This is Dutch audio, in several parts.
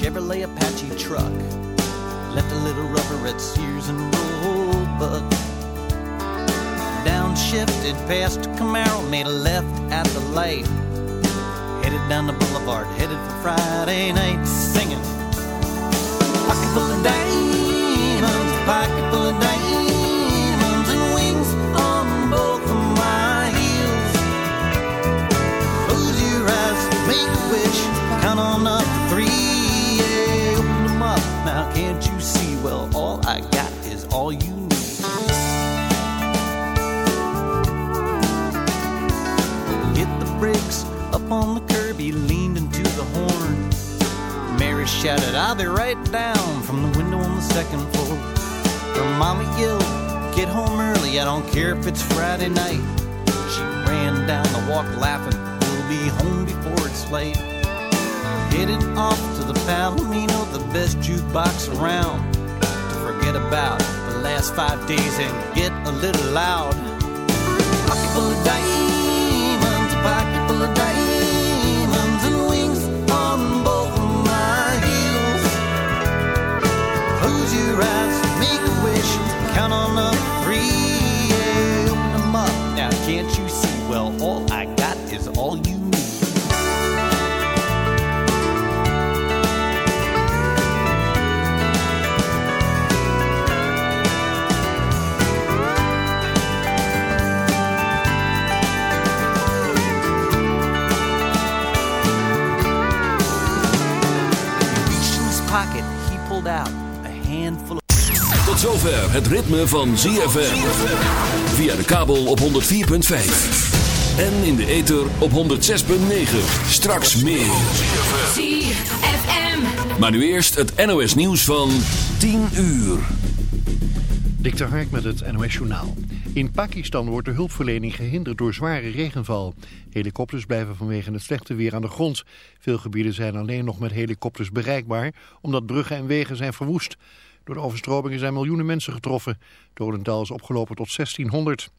Chevrolet Apache truck. Left a little rubber at Sears and Roebuck. Downshifted past Camaro, made a left at the light. Headed down the boulevard, headed for Friday night, singing. Pocket full of diamonds, pocket full of diamonds, Well, all I got is all you need. Hit the brakes up on the curb, he leaned into the horn. Mary shouted, I'll be right down from the window on the second floor. Her mama yelled, Get home early, I don't care if it's Friday night. She ran down the walk laughing, We'll be home before it's late. Headed off to the Palomino, the best jukebox around. Forget about the last five days and get a little loud. Pocket full of diamonds, a pocket full of diamonds, and wings on both my heels. Close your eyes, make a wish, count on to three. Yeah, open them up. Now can't you see? Well, all I got is all you zover het ritme van ZFM. Via de kabel op 104.5. En in de ether op 106.9. Straks meer. ZFM. Maar nu eerst het NOS nieuws van 10 uur. Dik de Hark met het NOS Journaal. In Pakistan wordt de hulpverlening gehinderd door zware regenval. Helikopters blijven vanwege het slechte weer aan de grond. Veel gebieden zijn alleen nog met helikopters bereikbaar... omdat bruggen en wegen zijn verwoest. Door de overstromingen zijn miljoenen mensen getroffen. Het dodental is opgelopen tot 1600.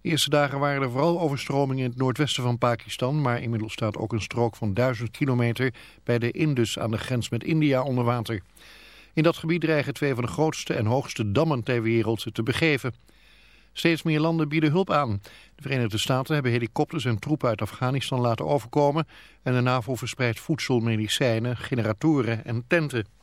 De eerste dagen waren er vooral overstromingen in het noordwesten van Pakistan... maar inmiddels staat ook een strook van 1000 kilometer... bij de Indus aan de grens met India onder water. In dat gebied dreigen twee van de grootste en hoogste dammen ter wereld te begeven. Steeds meer landen bieden hulp aan. De Verenigde Staten hebben helikopters en troepen uit Afghanistan laten overkomen... en de NAVO verspreidt voedsel, medicijnen, generatoren en tenten.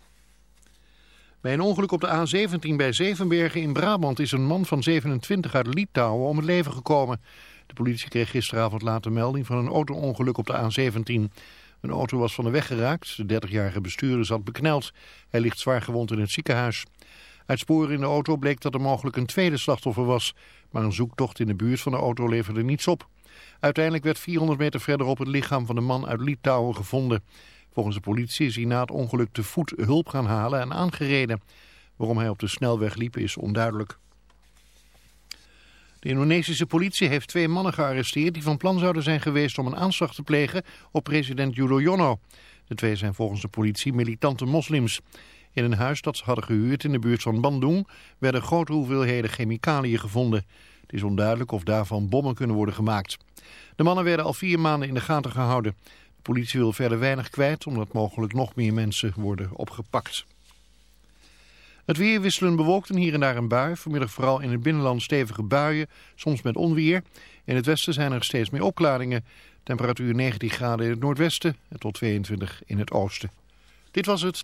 Bij een ongeluk op de A17 bij Zevenbergen in Brabant is een man van 27 uit Litouwen om het leven gekomen. De politie kreeg gisteravond later melding van een auto-ongeluk op de A17. Een auto was van de weg geraakt. De 30-jarige bestuurder zat bekneld. Hij ligt zwaar gewond in het ziekenhuis. Uit sporen in de auto bleek dat er mogelijk een tweede slachtoffer was. Maar een zoektocht in de buurt van de auto leverde niets op. Uiteindelijk werd 400 meter verderop het lichaam van de man uit Litouwen gevonden. Volgens de politie is hij na het ongeluk te voet hulp gaan halen en aangereden. Waarom hij op de snelweg liep is onduidelijk. De Indonesische politie heeft twee mannen gearresteerd die van plan zouden zijn geweest om een aanslag te plegen op president Yudhoyono. De twee zijn volgens de politie militante moslims. In een huis dat ze hadden gehuurd in de buurt van Bandung werden grote hoeveelheden chemicaliën gevonden. Het is onduidelijk of daarvan bommen kunnen worden gemaakt. De mannen werden al vier maanden in de gaten gehouden. Politie wil verder weinig kwijt omdat mogelijk nog meer mensen worden opgepakt. Het weer wisselen bewolkt en hier en daar een bui. Vanmiddag vooral in het binnenland stevige buien, soms met onweer. In het westen zijn er steeds meer opklaringen. Temperatuur 19 graden in het noordwesten en tot 22 in het oosten. Dit was het.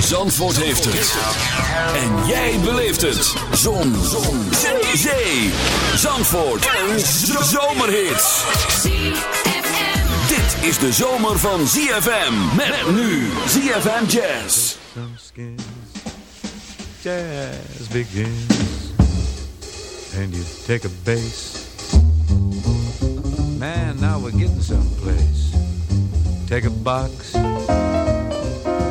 Zandvoort heeft het. En jij beleeft het. Zon. Zon. Zee. Zee. Zandvoort. Een zomerhit. Dit is de zomer van ZFM. Met nu ZFM Jazz. Jazz begins, and you take a bass. Man, now we're getting someplace. Take a box,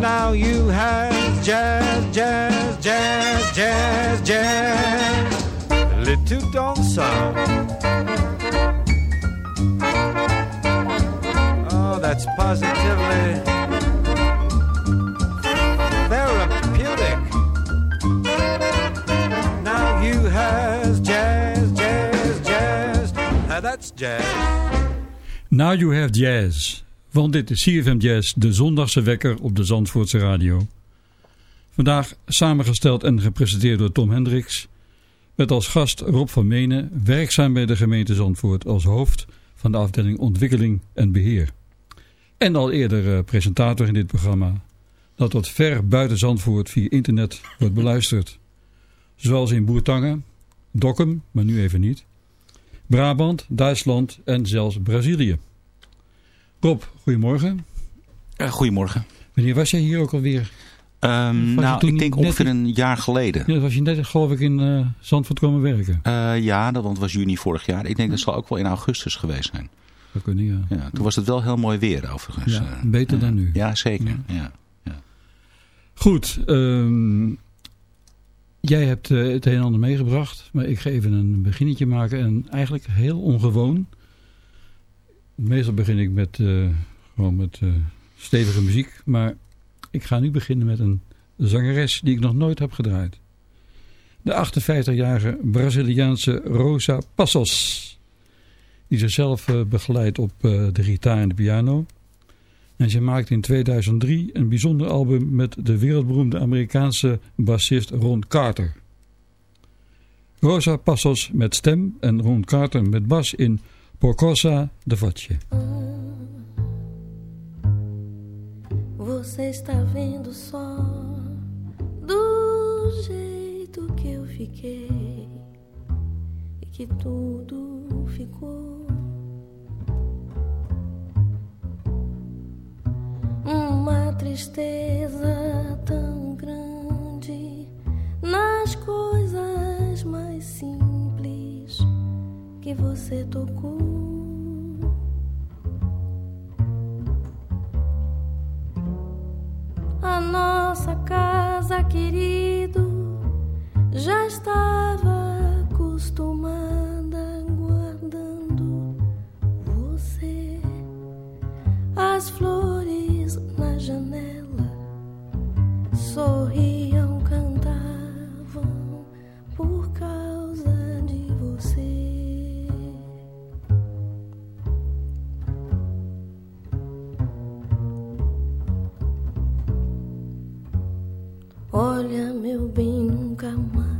Now you have jazz, jazz, jazz, jazz, jazz. Little don't sound. Oh, that's positively therapeutic. Now you has jazz, jazz, jazz. That's jazz. Now You Have Jazz. Want dit is CFM de zondagse wekker op de Zandvoortse radio. Vandaag samengesteld en gepresenteerd door Tom Hendricks. Met als gast Rob van Menen, werkzaam bij de gemeente Zandvoort als hoofd van de afdeling Ontwikkeling en Beheer. En al eerder eh, presentator in dit programma, dat tot ver buiten Zandvoort via internet wordt beluisterd. Zoals in Boertangen, Dokkum, maar nu even niet, Brabant, Duitsland en zelfs Brazilië. Rob, goedemorgen. Eh, goedemorgen. Wanneer was jij hier ook alweer? Ehm, nou, ik denk ongeveer in- een jaar geleden. Ja, dat was je net geloof ik in eh, Zandvoort komen werken. Eh, ja, dat want het was juni vorig jaar. Ik denk dat zal ook wel in augustus geweest zijn. Dat kunnen, ja. Ja, toen was het wel heel mooi weer overigens. Ja, beter dan nu. Ja, zeker. Ja. Goed, ehm, jij hebt het een en ander meegebracht, maar ik ga even een beginnetje maken en eigenlijk heel ongewoon. Meestal begin ik met, eh, gewoon met eh, stevige muziek, maar ik ga nu beginnen met een zangeres die ik nog nooit heb gedraaid. De 58-jarige Braziliaanse Rosa Passos, die zichzelf eh, begeleidt op de gitaar en de piano. En ze maakte in 2003 een bijzonder album met de wereldberoemde Amerikaanse bassist Ron Carter. Rosa Passos met stem en Ron Carter met bas in Porcosa de Voce. Você está vendo só do jeito que eu fiquei e que tudo ficou uma tristeza tão grande nas coisas mais simples que você tocou. A nossa casa, querido, já estava acostumada guardando você. As flores na janela sorriam, calma.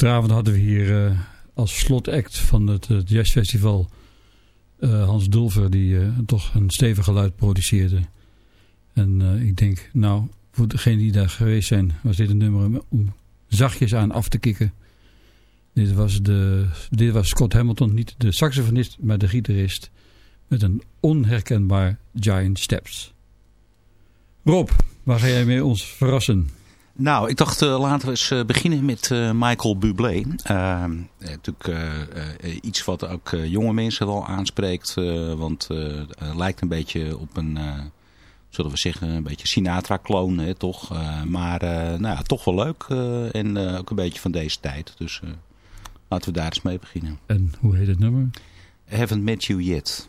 Gisteravond hadden we hier eh, als slotact van het, het jazzfestival eh, Hans Dulver die eh, toch een stevig geluid produceerde. En ik denk, nou, voor degenen die daar geweest zijn, was dit een nummer om zachtjes aan af te kicken. Dit was, de, dit was Scott Hamilton, niet de saxofonist, maar de gitarist. Met een onherkenbaar Giant Steps. Rob, waar ga jij mee ons verrassen? Nou, ik dacht eh, laten we eens eh, beginnen met eh, Michael Bublé. Uh, natuurlijk iets wat ook jonge mensen wel aanspreekt. want het lijkt een beetje op een, zullen we zeggen, een beetje Sinatra-kloon, toch? maar nou ja, toch wel leuk en ook een beetje van deze tijd. Dus laten we daar eens mee beginnen. En hoe heet het nummer? Haven't Met You Yet.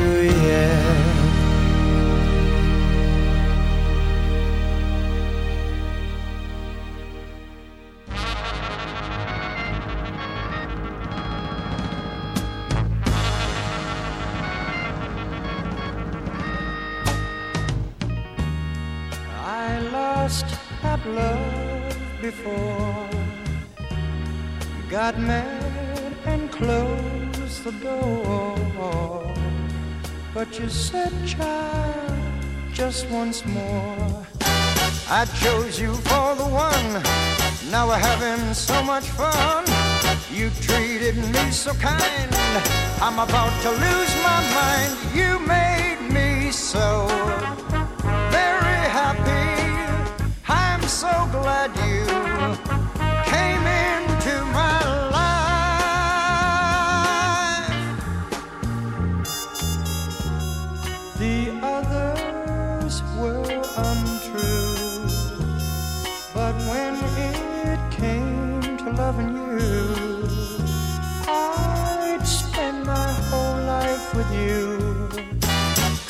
once more. I chose you for the one. Now we're having so much fun. You treated me so kind. I'm about to lose my mind. You made me so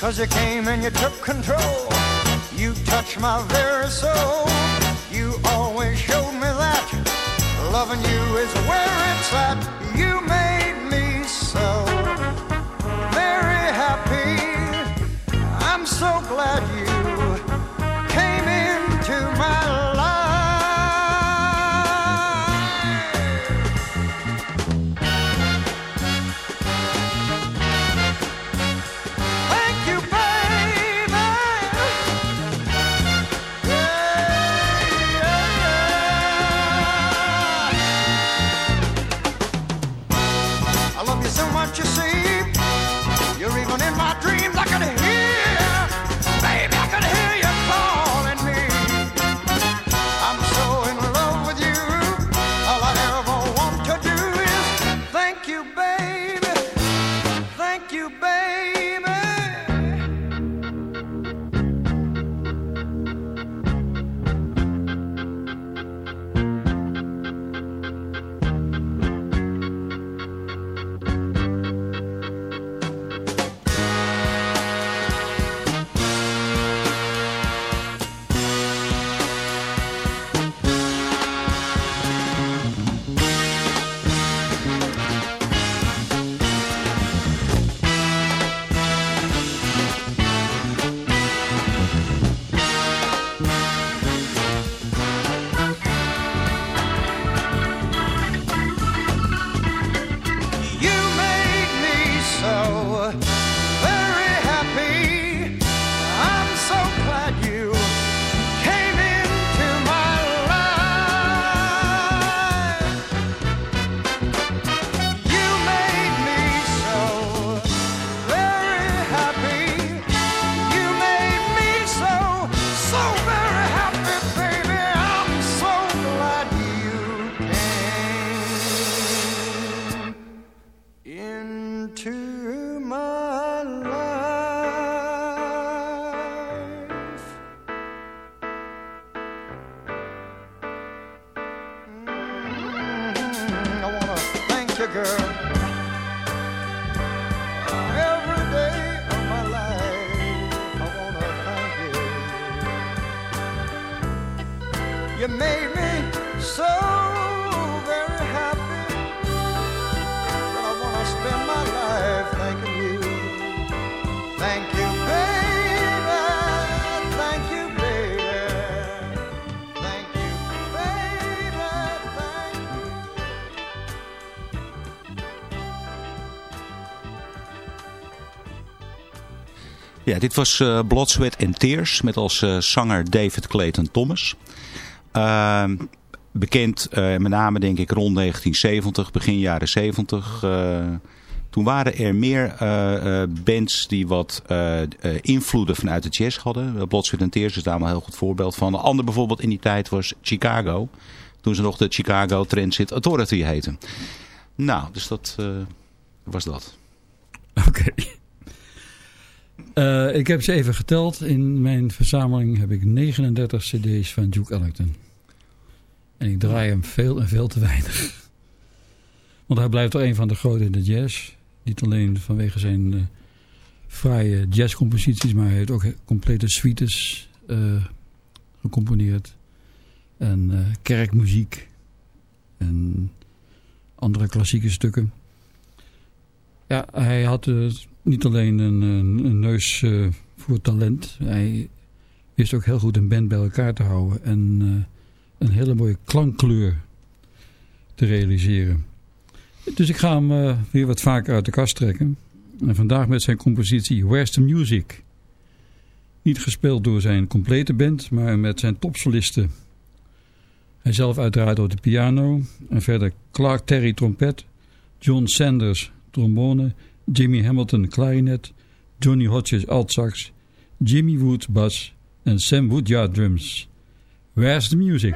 Cause you came and you took control. You touched my very soul. You always showed me that loving you is where it's at. You made me so very happy. I'm so glad you dit was eh Blood, Sweat and Tears met als eh, zanger David Clayton Thomas. Ehm, bekend eh, met name denk ik rond 1970, begin jaren 70. eh, toen waren er meer bands die wat invloeden vanuit de jazz hadden. Blood, Sweat and Tears is daar wel een heel goed voorbeeld van. Een ander bijvoorbeeld in die tijd was Chicago. Toen ze nog de Chicago Transit Authority heten. Nou, dus dat was dat. Oké. Eh, ik heb ze even geteld. In mijn verzameling heb ik 39 cd's van Duke Ellington. En ik draai hem veel en veel te weinig. Want hij blijft toch een van de grote in de jazz. Niet alleen vanwege zijn eh fraaie jazzcomposities, maar hij heeft ook complete suites eh, gecomponeerd. En kerkmuziek. En andere klassieke stukken. Ja, hij had eh, niet alleen een, een, een neus eh, voor talent. Hij wist ook heel goed een band bij elkaar te houden. En eh, een hele mooie klankkleur te realiseren. Dus ik ga hem eh, weer wat vaker uit de kast trekken. En vandaag met zijn compositie Where's the Music. Niet gespeeld door zijn complete band, maar met zijn topsolisten. Hij zelf uiteraard op de piano. En verder Clark Terry trompet, John Sanders trombone, Jimmy Hamilton klarinet, Johnny Hodges altsax, Jimmy Wood bass en Sam Woodyard drums. Where's the music?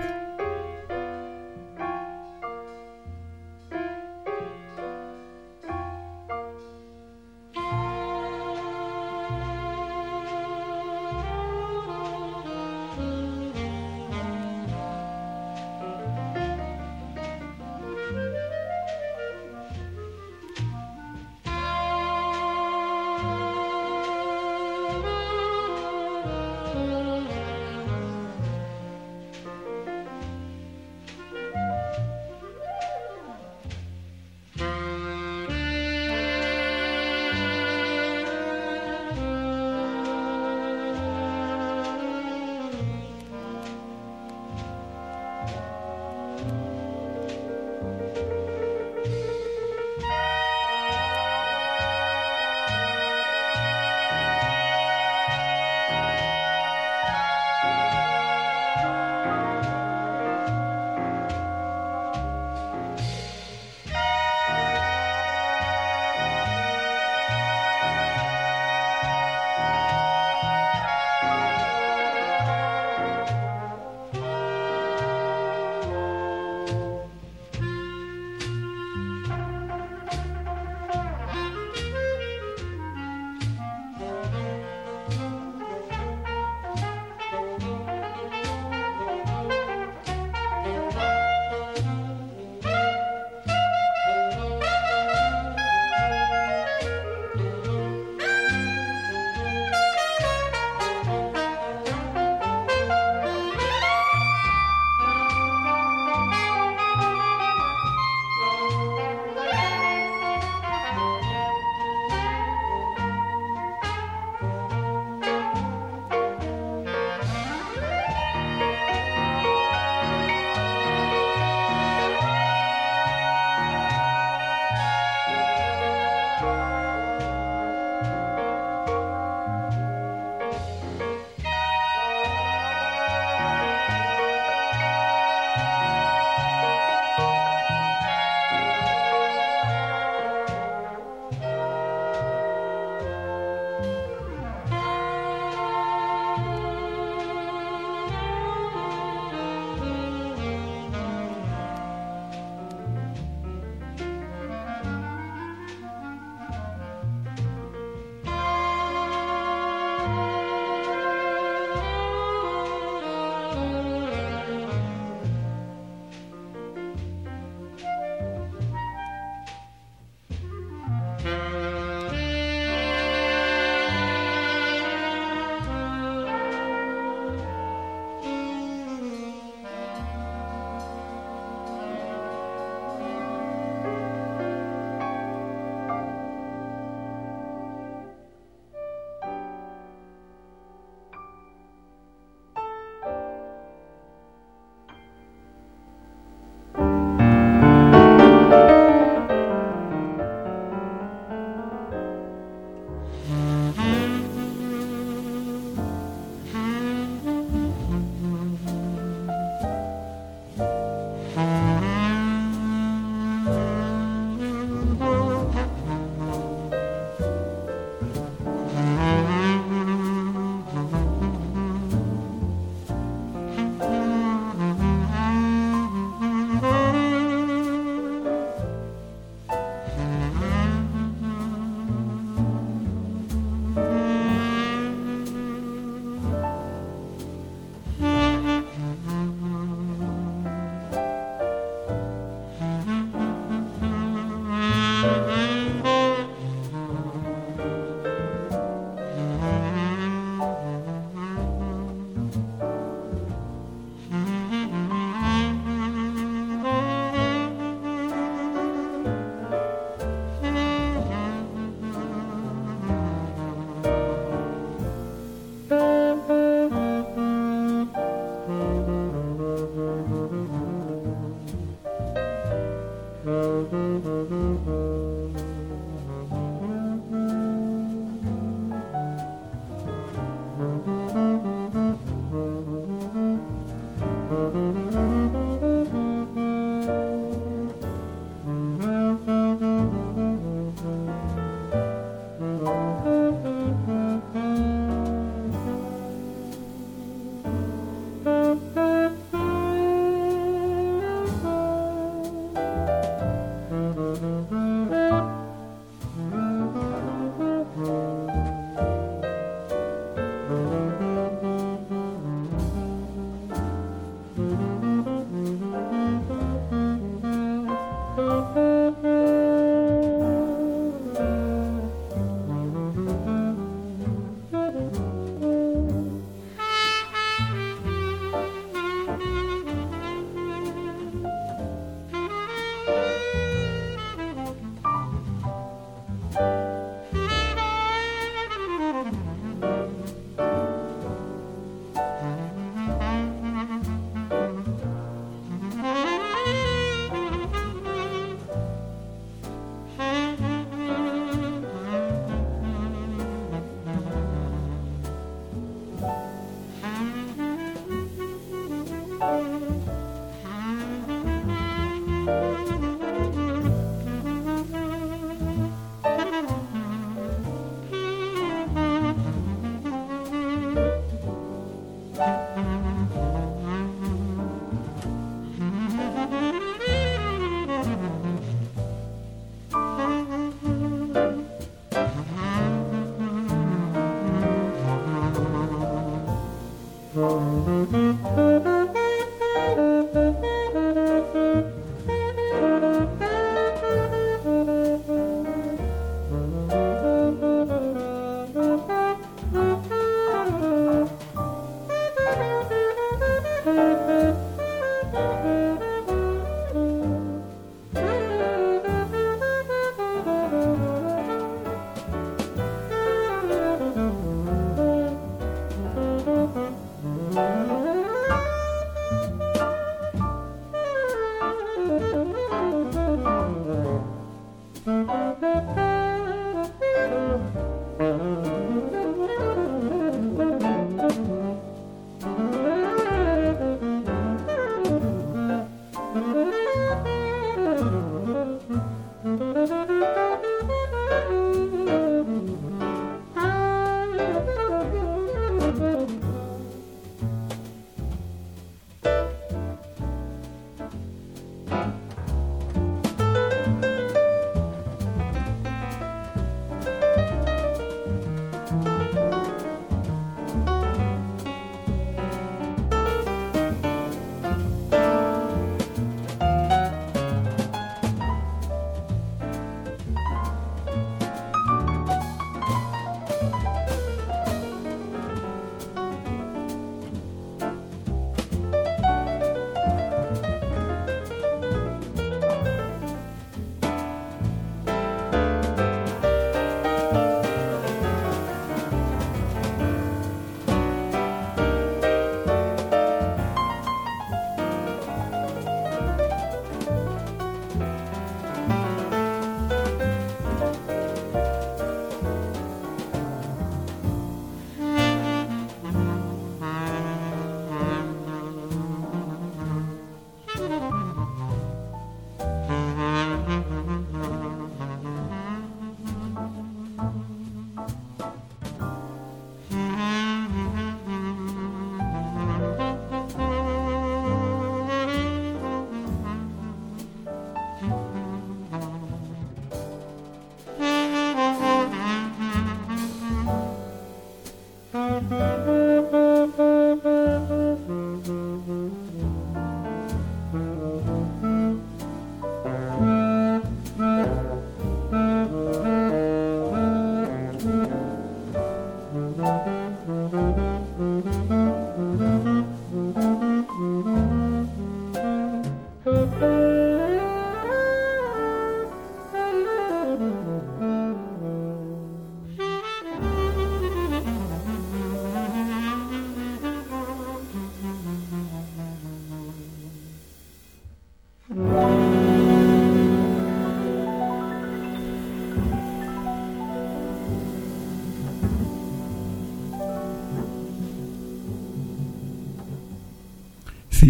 Música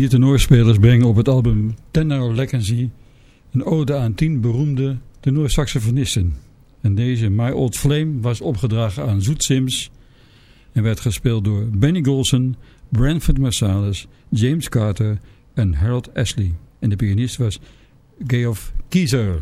Vier tenorspelers brengen op het album Tenor Legacy een ode aan tien beroemde tenorsaxofonisten. En deze My Old Flame was opgedragen aan Zoet Sims en werd gespeeld door Benny Golson, Branford Marsalis, James Carter en Harold Ashley. En de pianist was Geoff Kiezer.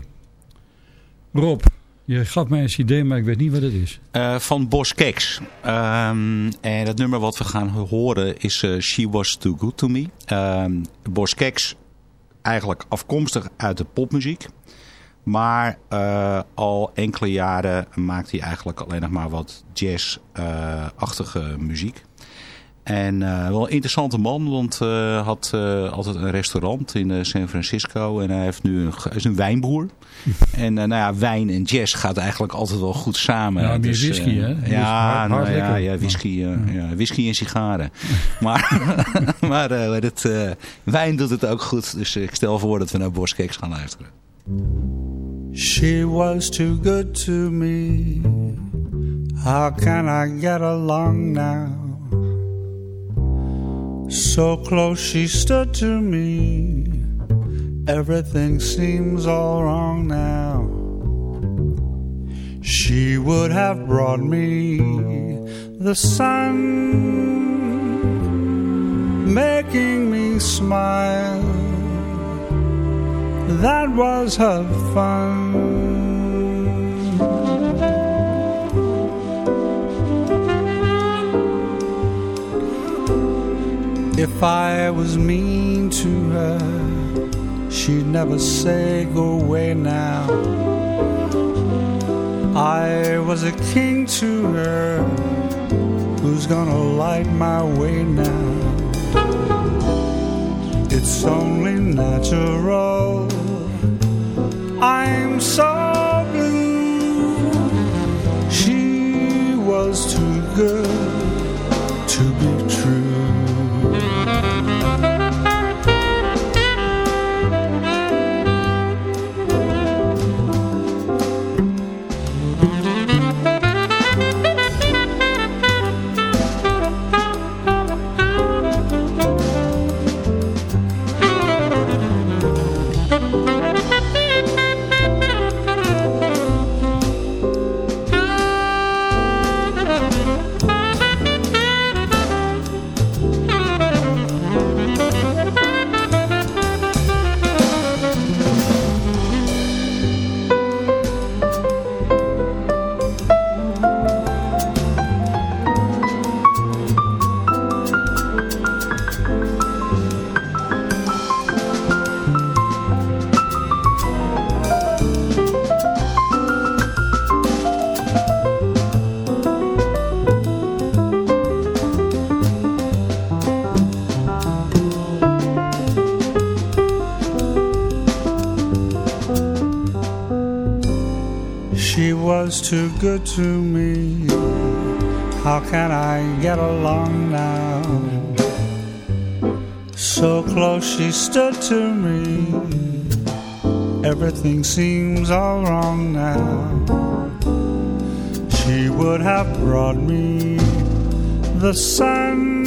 Rob, je gaf mij een idee, maar ik weet niet wat het is. Eh, van Boss Keks. Ehm, en het nummer wat we gaan horen is eh, She Was Too Good To Me. Um, Boss Keks, eigenlijk afkomstig uit de popmuziek. Maar eh, al enkele jaren maakt hij eigenlijk alleen nog maar wat jazz-achtige muziek. En uh, wel een interessante man, want hij uh, had uh, altijd een restaurant in San Francisco. En hij heeft nu een, is een wijnboer. en nou ja, wijn en jazz gaat eigenlijk altijd wel goed samen. Ja, meer dus, whisky hè? Ja, hard, nou, ja, ja, whisky, ja. Ja, whisky en sigaren. maar maar het, wijn doet het ook goed. Dus ik stel voor dat we naar Boskeks gaan luisteren. She was too good to me. How can I get along now? So close she stood to me. Everything seems all wrong now. She would have brought me the sun, making me smile. That was her fun. If I was mean to her, she'd never say, Go away now. I was a king to her, who's gonna light my way now? It's only natural. I'm so blue. She was too good too good to me. How can I get along now? So close she stood to me. Everything seems all wrong now. She would have brought me the sun,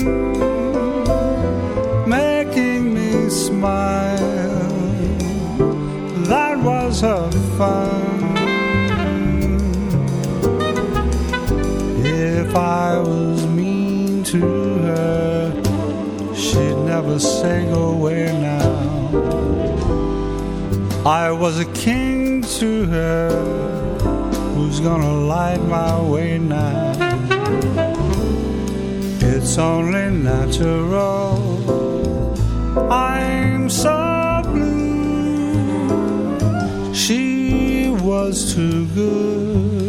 making me smile. That was her fun. I was mean to her, she'd never say go away now. I was a king to her, who's gonna light my way now? It's only natural. I'm so blue. She was too good.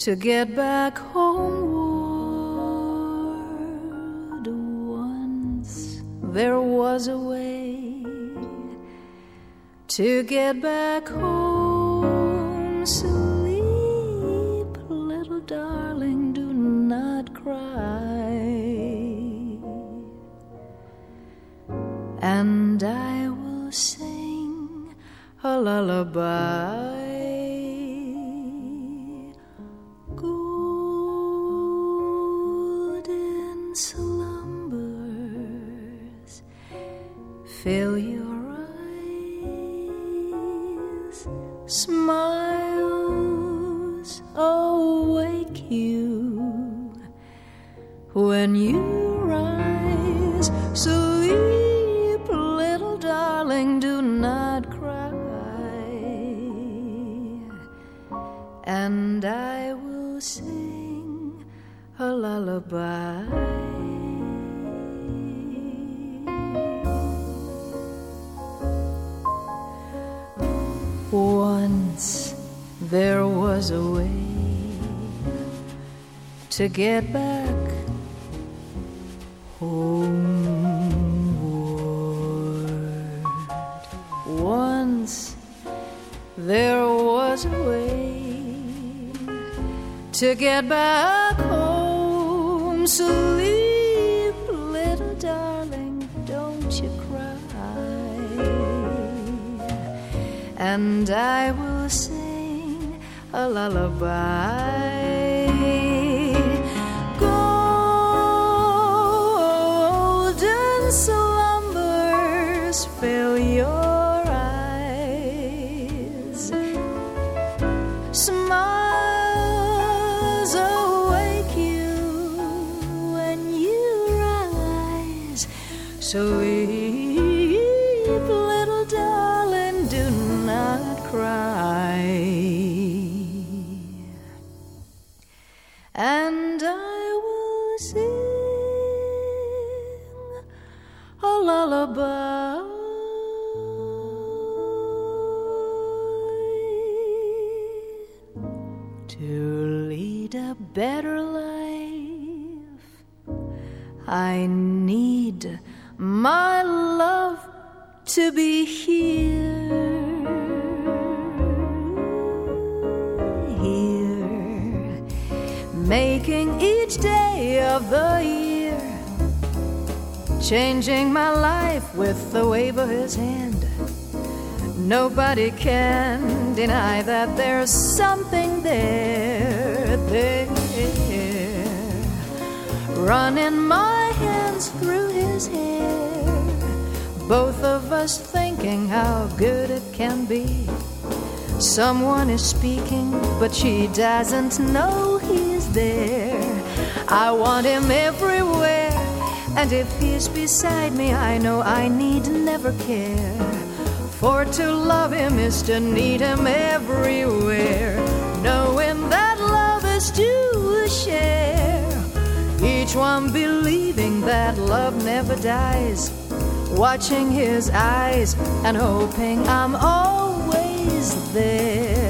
To get back homeward. Once there was a way to get back home. Sleep, little darling, do not cry. And I will sing a lullaby. Fill your eyes, smiles awake you when you rise. Sleep, little darling, do not cry. And I will sing a lullaby. Once there was a way to get back homeward. Once there was a way to get back home. So And I will sing a lullaby. Both of us thinking how good it can be. Someone is speaking, but she doesn't know he's there. I want him everywhere, and if he's beside me, I know I need never care. For to love him is to need him everywhere, knowing Each one believing that love never dies, watching his eyes and hoping I'm always there.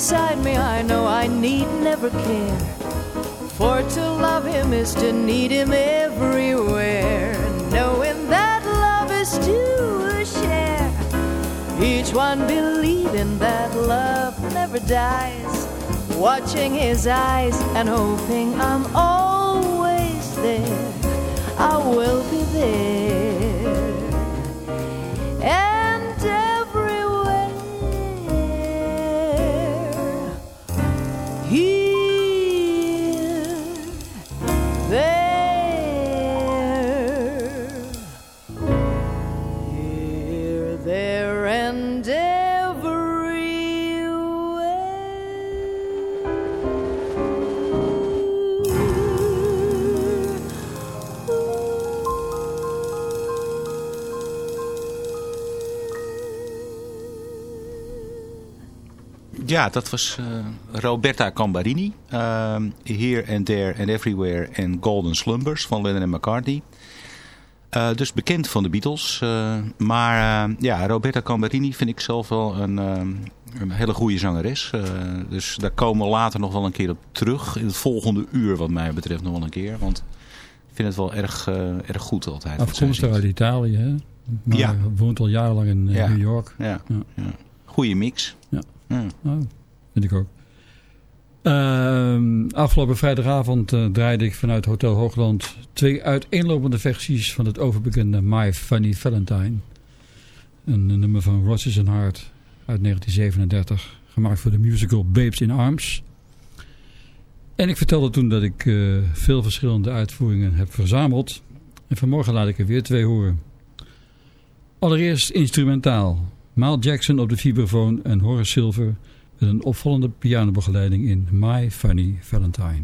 Beside me, I know I need never care. For to love him is to need him everywhere, knowing that love is to a share. Each one believing that love never dies, watching his eyes and hoping I'm always there. I will be there. Ja, dat was eh, Roberta Cambarini. Ehm, Here and There and Everywhere and Golden Slumbers van Lennon en McCartney. Eh, dus bekend van de Beatles. eh, maar ja, Roberta Cambarini vind ik zelf wel een, ehm, een hele goede zangeres. Dus daar komen we later nog wel een keer op terug. In het volgende uur wat mij betreft nog wel een keer. Want ik vind het wel erg, erg goed altijd. Afkomstig uit Italië, hè? Maar Ja. woont al jarenlang in Ja. New York. Ja. ja. Goeie mix. Ja. Ja. Oh. vind ik ook. Ehm, afgelopen vrijdagavond eh, draaide ik vanuit Hotel Hoogland twee uiteenlopende versies van het overbekende My Funny Valentine. Een, nummer van Rogers and Hart uit 1937, gemaakt voor de musical Babes in Arms. En ik vertelde toen dat ik eh, veel verschillende uitvoeringen heb verzameld. En vanmorgen laat ik er weer twee horen. Allereerst instrumentaal. Mal Jackson op de vibrafoon en Horace Silver met een opvallende pianobegeleiding in My Funny Valentine.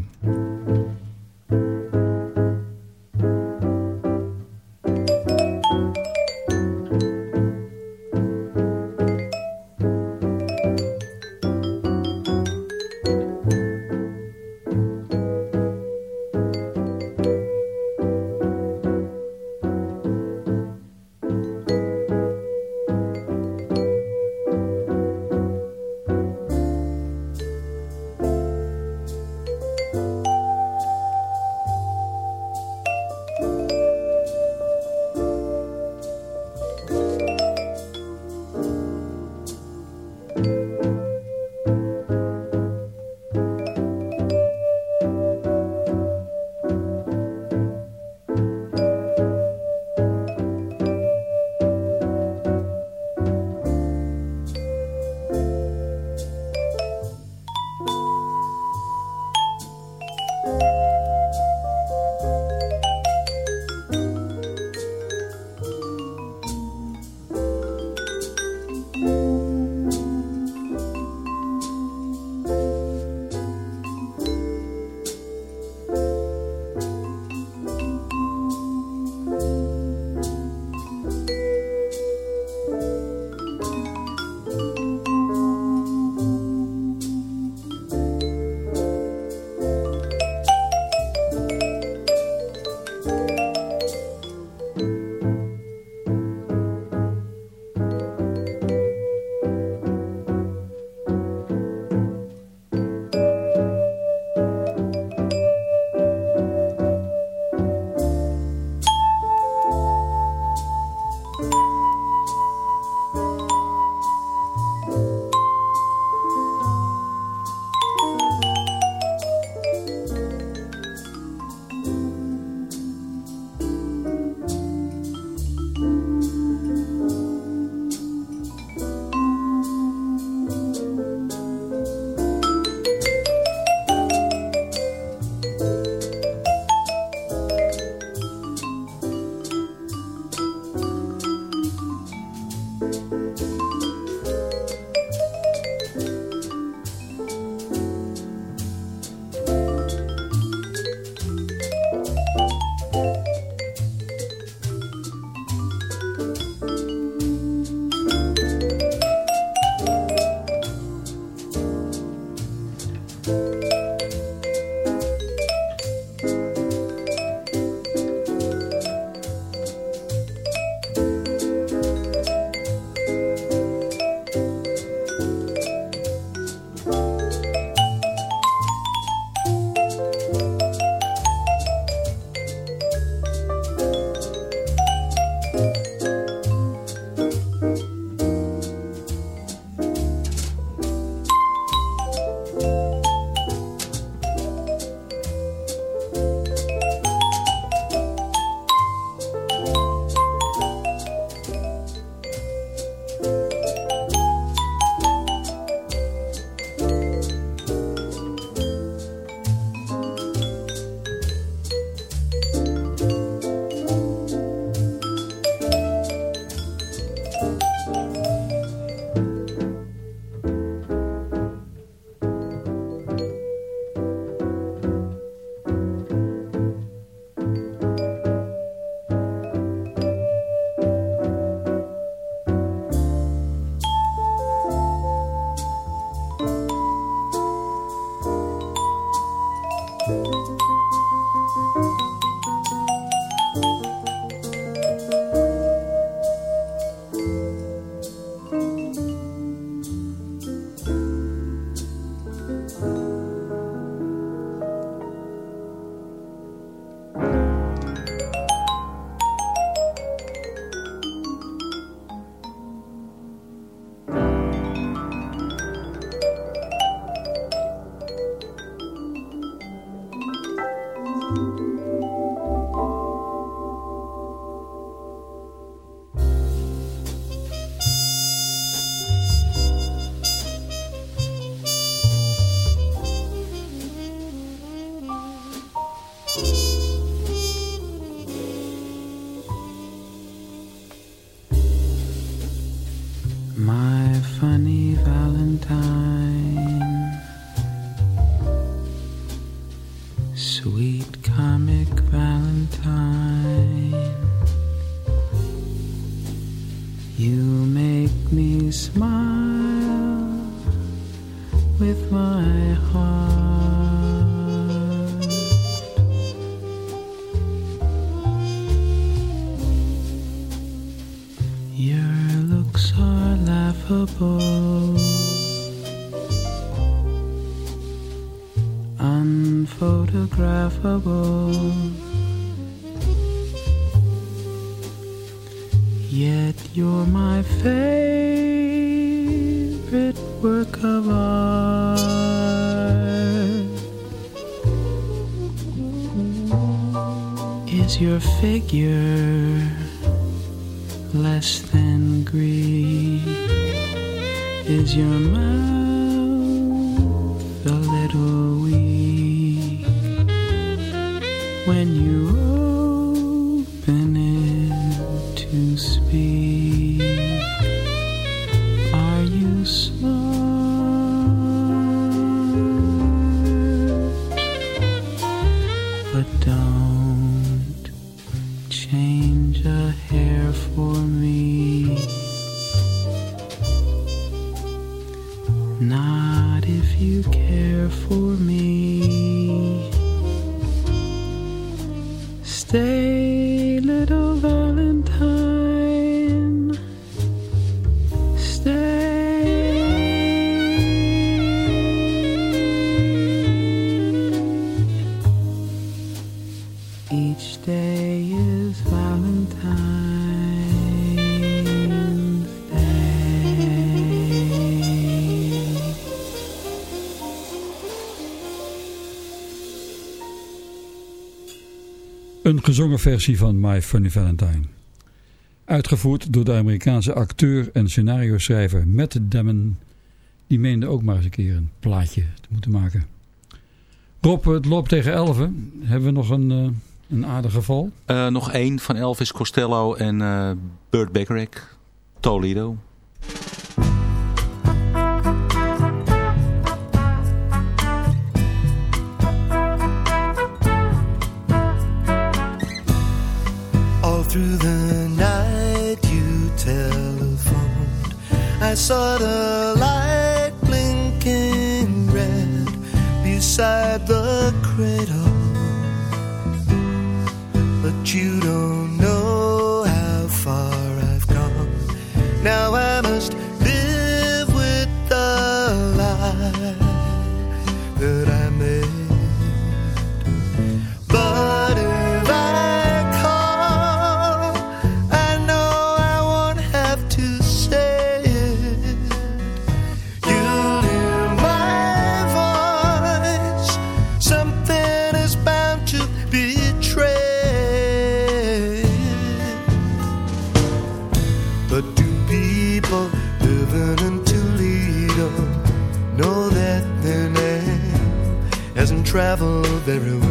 Your figure less than Greek? Is your mouth Versie van My Funny Valentine. Uitgevoerd door de Amerikaanse acteur en scenario-schrijver Matt Damon. Die meende ook maar eens een keer een plaatje te moeten maken. Rob, het loopt tegen 11. Hebben we nog een, eh, een aardig geval? Eh, nog één van Elvis Costello en eh Burt Bacharach, Toledo. Through the night you telephoned. I saw the light blinking red beside the cradle. But you very